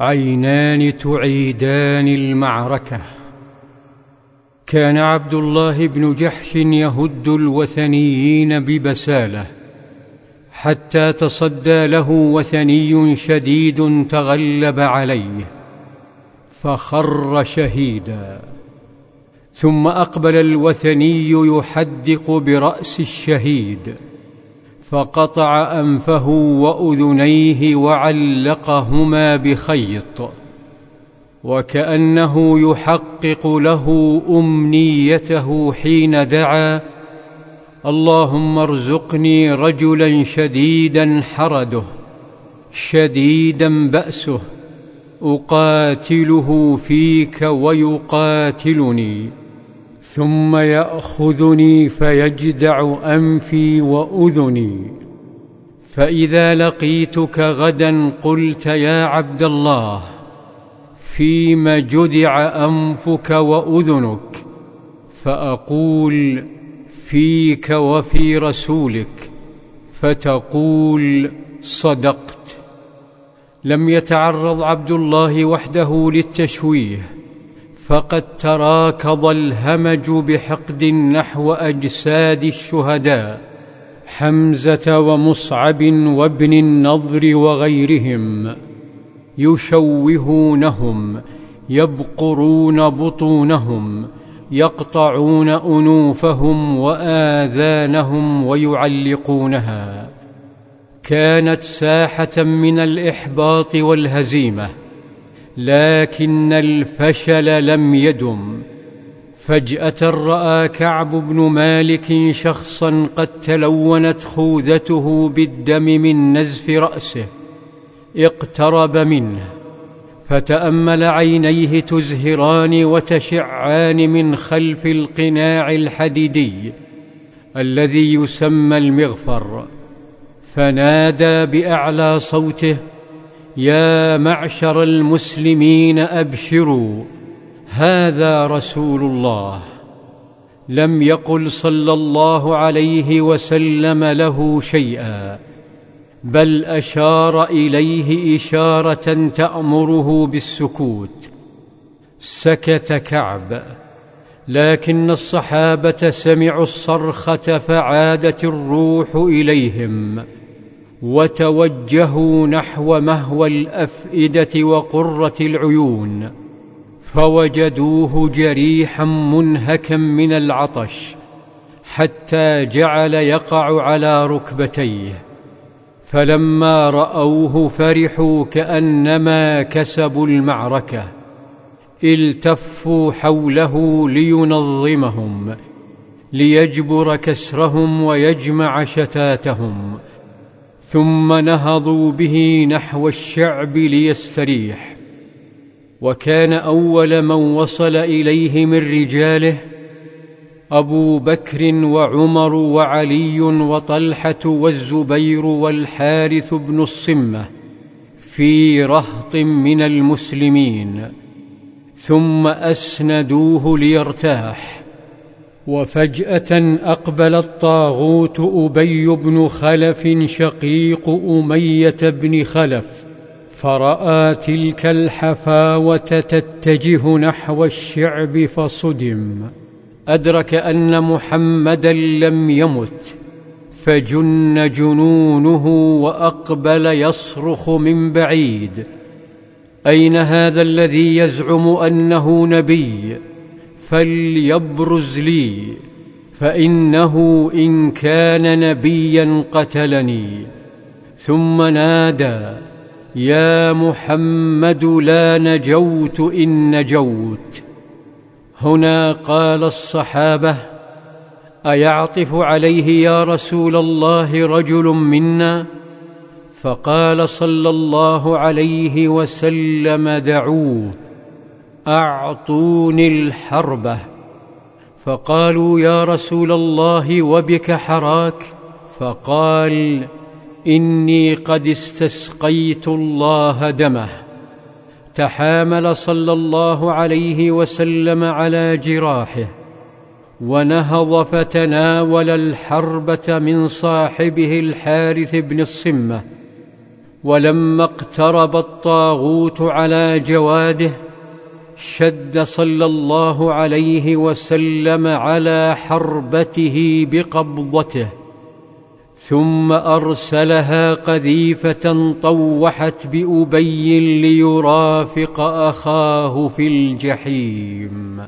عينان تعيدان المعركة. كان عبد الله بن جحش يهد الوثنيين ببسالة حتى تصدى له وثني شديد تغلب عليه فخر شهيدا. ثم أقبل الوثني يحدق برأس الشهيد. فقطع أنفه وأذنيه وعلقهما بخيط وكأنه يحقق له أمنيته حين دعا اللهم ارزقني رجلا شديدا حرده شديدا بأسه أقاتله فيك ويقاتلني. ثم يأخذني فيجدع أنفي وأذني. فإذا لقيتك غدا قلت يا عبد الله فيم جدع أنفك وأذنك فأقول فيك وفي رسولك فتقول صدقت. لم يتعرض عبد الله وحده للتشويه فقد تراكض الهمج بحقد نحو أجساد الشهداء حمزة ومصعب وابن النضر وغيرهم يشوهونهم يبقرون بطونهم يقطعون أنوفهم وآذانهم ويعلقونها. كانت ساحة من الإحباط والهزيمة لكن الفشل لم يدم. فجأة رأى كعب بن مالك شخصا قد تلونت خوذته بالدم من نزف رأسه. اقترب منه. فتأمل عينيه تزهران وتشعان من خلف القناع الحديدي الذي يسمى المغفر. فنادى بأعلى صوته يا معشر المسلمين أبشروا هذا رسول الله. لم يقل صلى الله عليه وسلم له شيئا بل أشار إليه إشارة تأمره بالسكوت. سكت كعب لكن الصحابة سمعوا الصرخة فعادت الروح إليهم. وتوجهوا نحو مهوى الأفئدة وقرة العيون فوجدوه جريحا منهكا من العطش حتى جعل يقع على ركبتيه. فلما رأوه فرحوا كأنما كسبوا المعركة التفوا حوله لينظمهم ليجبر كسرهم ويجمع شتاتهم. ثم نهضوا به نحو الشعب ليستريح. وكان أول من وصل إليه من رجاله أبو بكر وعمر وعلي وطلحة والزبير والحارث بن الصمة في رهط من المسلمين. ثم أسندوه ليرتاح. وفجأة أقبل الطاغوت أبي بن خلف شقيق أمية بن خلف فرأى تلك الحفاوة تتجه نحو الشعب فصدم. أدرك أن محمدا لم يمت فجن جنونه وأقبل يصرخ من بعيد. أين هذا الذي يزعم أنه نبي؟ فليبرز لي فإنه إن كان نبيا قتلني. ثم نادى يا محمد لا نجوت إن نجوت. هنا قال الصحابة أيعطف عليه يا رسول الله رجل منا؟ فقال صلى الله عليه وسلم دعوه أعطوني الحربه فقالوا يا رسول الله وبك حراك؟ فقال إني قد استسقيت الله دمه. تحامل صلى الله عليه وسلم على جراحه ونهض فتناول الحربة من صاحبه الحارث بن الصمة. ولما اقترب الطاغوت على جواده شد صلى الله عليه وسلم على حربته بقبضته ثم أرسلها قذيفة طوحت بأبي ليرافق أخاه في الجحيم.